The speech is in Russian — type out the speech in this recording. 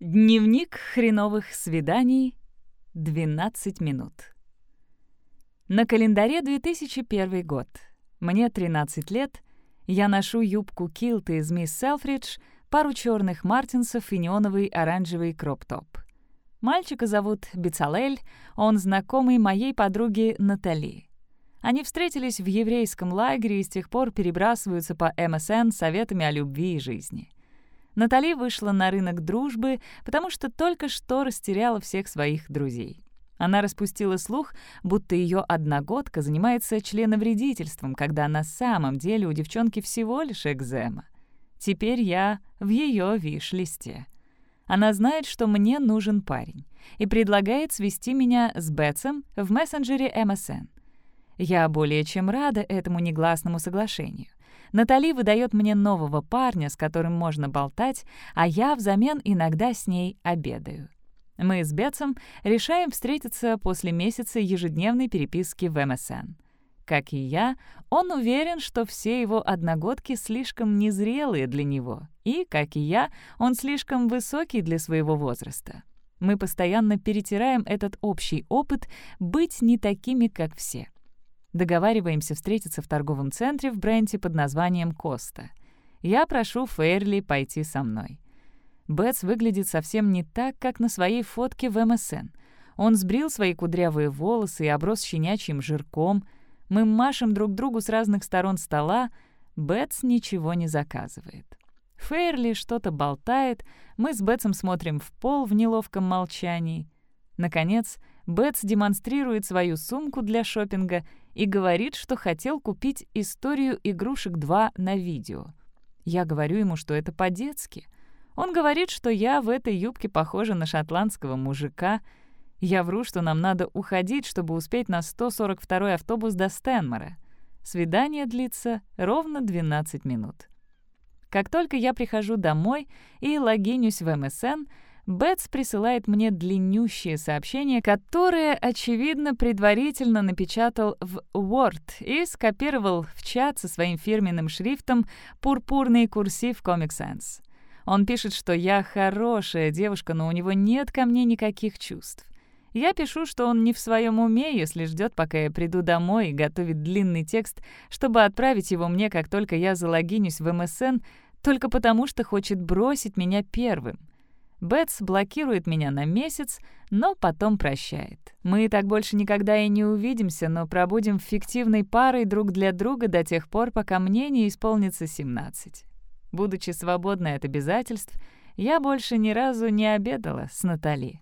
Дневник хреновых свиданий. 12 минут. На календаре 2001 год. Мне 13 лет. Я ношу юбку килты из мисс Селфридж, пару черных мартинсов и неоновый оранжевый кроп-топ. Мальчика зовут Бицалель, он знакомый моей подруги Натали. Они встретились в еврейском лагере и с тех пор перебрасываются по МСН советами о любви и жизни. Натали вышла на рынок дружбы, потому что только что растеряла всех своих друзей. Она распустила слух, будто ее одногодка занимается членовредительством, когда на самом деле у девчонки всего лишь экзема. Теперь я в ее виш-листе. Она знает, что мне нужен парень, и предлагает свести меня с Бетсом в мессенджере MSN. Я более чем рада этому негласному соглашению. Натали выдает мне нового парня, с которым можно болтать, а я взамен иногда с ней обедаю. Мы с Бетсом решаем встретиться после месяца ежедневной переписки в МСН. Как и я, он уверен, что все его одногодки слишком незрелые для него, и, как и я, он слишком высокий для своего возраста. Мы постоянно перетираем этот общий опыт быть не такими, как все — Договариваемся встретиться в торговом центре в Бренте под названием «Коста». Я прошу Фейрли пойти со мной. Бетс выглядит совсем не так, как на своей фотке в МСН. Он сбрил свои кудрявые волосы и оброс щенячьим жирком. Мы машем друг другу с разных сторон стола. Бетс ничего не заказывает. Фейрли что-то болтает, мы с Бетсом смотрим в пол в неловком молчании. Наконец, Бетс демонстрирует свою сумку для шопинга и говорит, что хотел купить «Историю игрушек 2» на видео. Я говорю ему, что это по-детски. Он говорит, что я в этой юбке похожа на шотландского мужика. Я вру, что нам надо уходить, чтобы успеть на 142-й автобус до Стэнмора. Свидание длится ровно 12 минут. Как только я прихожу домой и логинюсь в МСН — Бетс присылает мне длиннющее сообщение, которое, очевидно, предварительно напечатал в Word и скопировал в чат со своим фирменным шрифтом «Пурпурный курсив Comic Sans». Он пишет, что я хорошая девушка, но у него нет ко мне никаких чувств. Я пишу, что он не в своем уме, если ждет, пока я приду домой и готовит длинный текст, чтобы отправить его мне, как только я залогинюсь в МСН, только потому что хочет бросить меня первым. Бетс блокирует меня на месяц, но потом прощает. Мы так больше никогда и не увидимся, но пробудем фиктивной парой друг для друга до тех пор, пока мне не исполнится 17. Будучи свободной от обязательств, я больше ни разу не обедала с Натали.